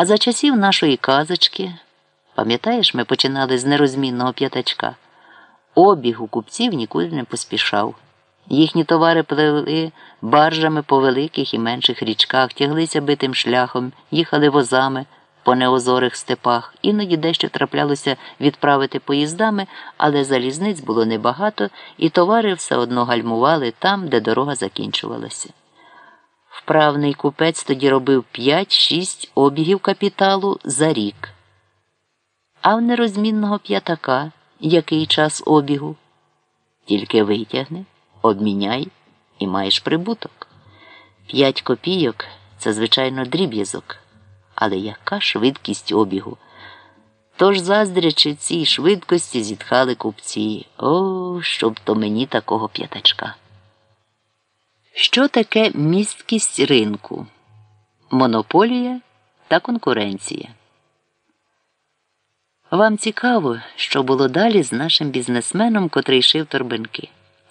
А за часів нашої казочки, пам'ятаєш, ми починали з нерозмінного п'ятачка, обіг у купців нікуди не поспішав. Їхні товари плили баржами по великих і менших річках, тяглися битим шляхом, їхали возами по неозорих степах. Іноді дещо траплялося відправити поїздами, але залізниць було небагато, і товари все одно гальмували там, де дорога закінчувалася. Вправний купець тоді робив 5-6 обігів капіталу за рік. А в нерозмінного п'ятака який час обігу? Тільки витягни, обміняй і маєш прибуток. П'ять копійок це, звичайно, дріб'язок. Але яка швидкість обігу? Тож, заздрячи цій швидкості, зітхали купці. О, щоб то мені такого п'ятачка. Що таке місткість ринку? Монополія та конкуренція. Вам цікаво, що було далі з нашим бізнесменом, котрий шив торбинки.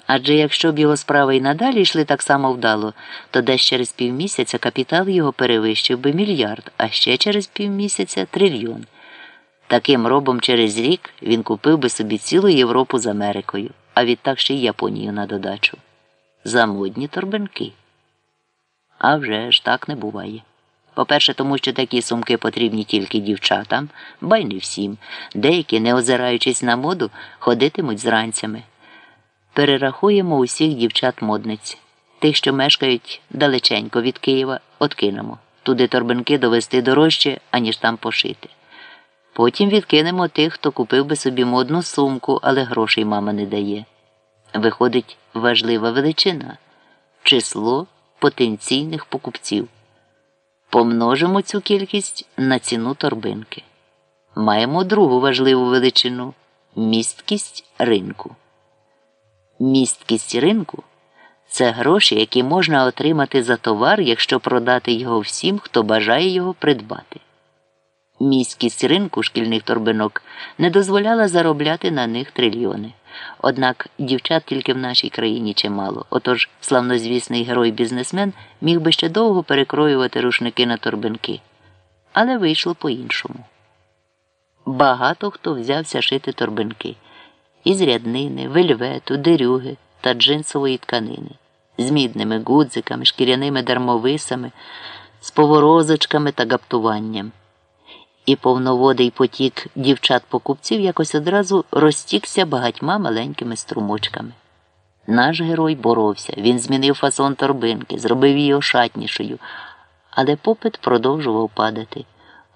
Адже якщо б його справи і надалі йшли так само вдало, то десь через півмісяця капітал його перевищив би мільярд, а ще через півмісяця трильйон. Таким робом через рік він купив би собі цілу Європу з Америкою, а відтак ще й Японію на додачу. За модні торбинки. А вже ж так не буває. По-перше, тому що такі сумки потрібні тільки дівчатам, ба й не всім. Деякі, не озираючись на моду, ходитимуть зранцями. Перерахуємо усіх дівчат-модниць. Тих, що мешкають далеченько від Києва, откинемо. Туди торбинки довести дорожче, аніж там пошити. Потім відкинемо тих, хто купив би собі модну сумку, але грошей мама не дає. Виходить важлива величина число потенційних покупців. Помножимо цю кількість на ціну торбинки. Маємо другу важливу величину місткість ринку. Місткість ринку це гроші, які можна отримати за товар, якщо продати його всім, хто бажає його придбати. Міськість ринку шкільних торбинок не дозволяла заробляти на них трильйони. Однак дівчат тільки в нашій країні чимало. Отож славнозвісний герой-бізнесмен міг би ще довго перекроювати рушники на торбинки. Але вийшло по-іншому. Багато хто взявся шити торбинки із ряднини, вельвету, дерюги та джинсової тканини, з мідними гудзиками, шкіряними дармовисами, з поворозочками та гаптуванням і повноводий потік дівчат-покупців якось одразу розтікся багатьма маленькими струмочками. Наш герой боровся, він змінив фасон торбинки, зробив її ошатнішою, але попит продовжував падати.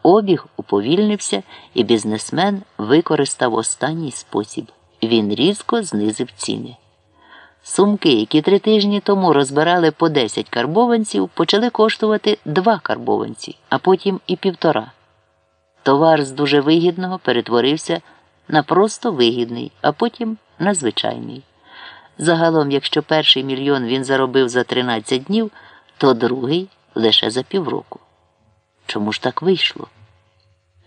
Обіг уповільнився, і бізнесмен використав останній спосіб. Він різко знизив ціни. Сумки, які три тижні тому розбирали по 10 карбованців, почали коштувати 2 карбованці, а потім і півтора. Товар з дуже вигідного перетворився на просто вигідний, а потім на звичайний. Загалом, якщо перший мільйон він заробив за 13 днів, то другий лише за півроку. Чому ж так вийшло?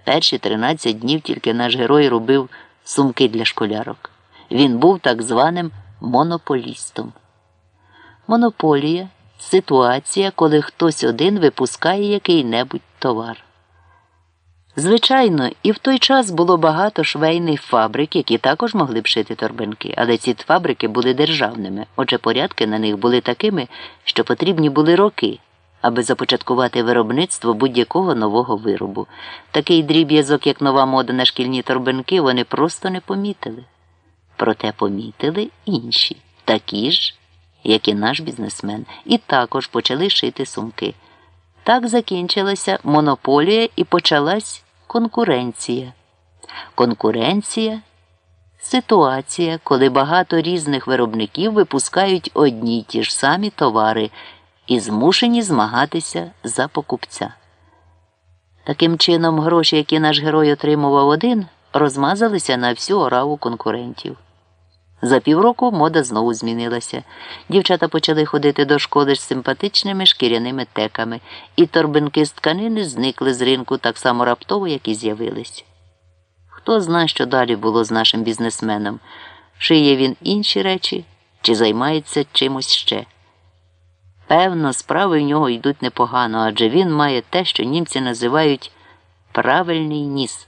Перші 13 днів тільки наш герой робив сумки для школярок. Він був так званим монополістом. Монополія ситуація, коли хтось один випускає який-небудь товар. Звичайно, і в той час було багато швейних фабрик, які також могли б шити торбинки, але ці фабрики були державними, отже, порядки на них були такими, що потрібні були роки, аби започаткувати виробництво будь-якого нового виробу. Такий дріб'язок, як нова мода на шкільні торбинки, вони просто не помітили. Проте помітили інші, такі ж, як і наш бізнесмен, і також почали шити сумки. Так закінчилася монополія і почалась конкуренція. Конкуренція ситуація, коли багато різних виробників випускають одні й ті ж самі товари і змушені змагатися за покупця. Таким чином, гроші, які наш герой отримував один, розмазалися на всю ораву конкурентів. За півроку мода знову змінилася. Дівчата почали ходити до школи з симпатичними шкіряними теками, і торбинки з тканини зникли з ринку так само раптово, як і з'явились. Хто знає, що далі було з нашим бізнесменом? Шиє він інші речі чи займається чимось ще? Певно, справи в нього йдуть непогано, адже він має те, що німці називають правильний ніс.